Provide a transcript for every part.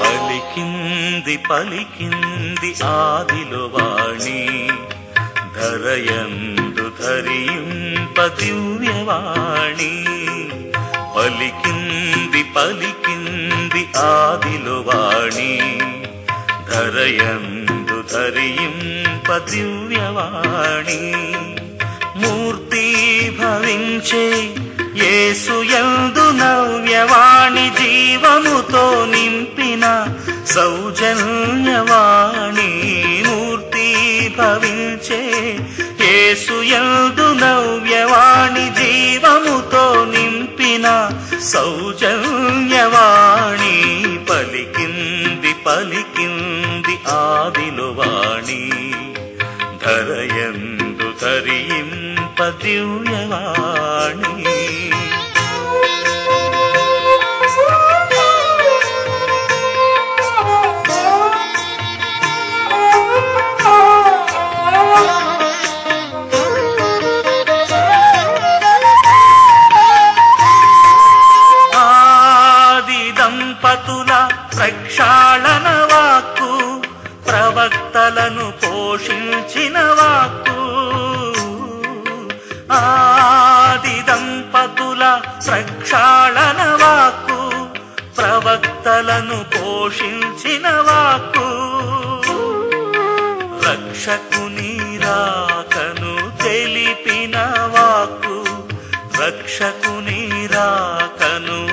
పలికింది పలికింది ఆదిలో వాణి ధరయందు ధరింప దివ్యవాణి పలికింది పలికింది ఆదిలో వాణి. ధరయందు ధరింప దివ్యవాణి మూర్తి భవించే యేసు యందు నవ్యవాణి జీవముతో నింపిన సౌజన్యవాణి. మూర్తి భవించే యేసు నవ్య సౌజన్యవాణి పలికింది పలికింది ఆదిలో వాణి. ధరయందు ధరింప దివ్యవాణి. దంపతుల ప్రక్షాళన వాక్కు ప్రవక్తలను పోషించిన వాక్కు. ఆది దంపతుల ప్రక్షాళన వాక్కు ప్రవక్తలను పోషించిన వాక్కు. రక్షకుని రాకను తెలిపిన వాక్కు రక్షకుని రాకను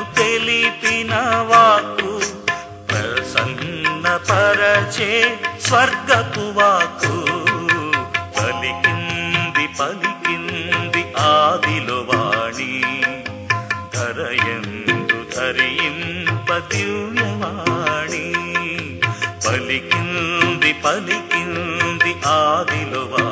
ప్రసన్నపరచే స్వర్గపు వాక్కు పలికింది పలికింది ఆదిలో వాణి. ధరయందు ధరింప దివ్యవాణి. పలికింది పలికింది ఆదిలో వాణి.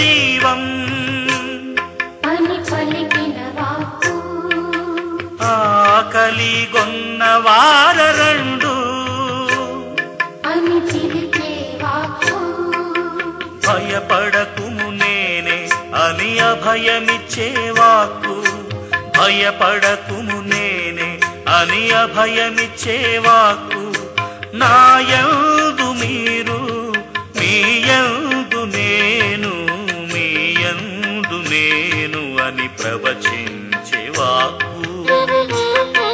జీవం. వారరండు అని చిలికే వాక్కు. భయపడకుము నేనే అని అభయమిచ్చే వాక్కు. భయపడకుము నేనే అని అభయమిచ్చే వాక్కు. నాయందు ప్రవచించే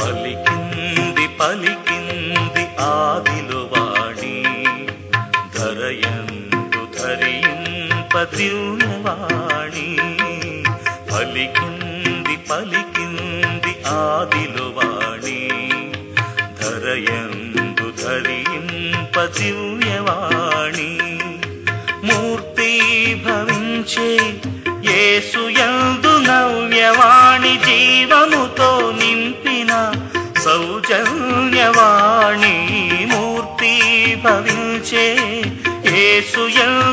పలికింది పలికింది ఆదిలో వాణి. ధరయందు ధరింప పలికింది పలికింది ఆదిలో వాణి. ధరయందు ధరింప యేసు యందు నవ్యవాణి జీవముతో నింపిన సౌజన్యవాణి మూర్తి భవించే యేసు యందు